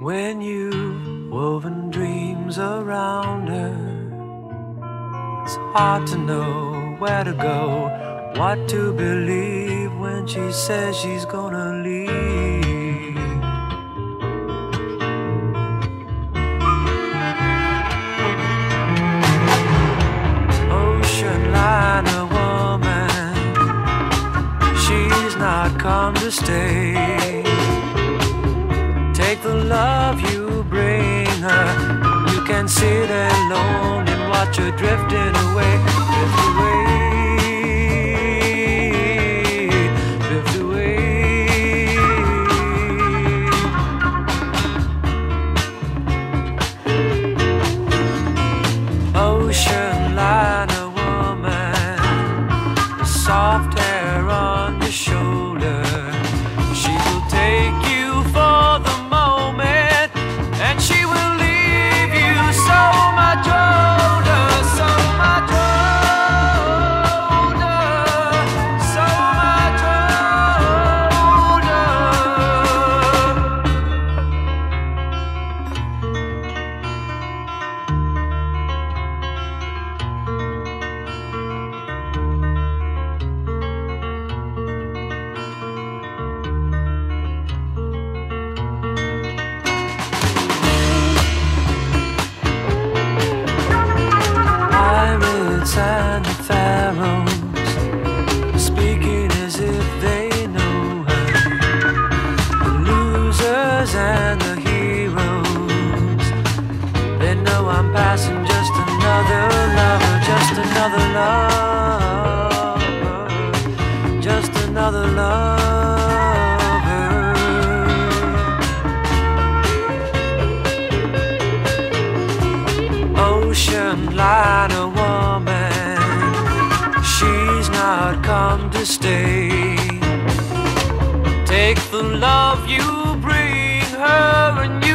When you've woven dreams around her, it's hard to know where to go, what to believe when she says she's gonna leave. Ocean liner woman, she's not come to stay. Take the love you bring her. You can sit alone and watch her drifting away, drift away, ocean liner woman. She's not come to stay. Take the love you bring her, and you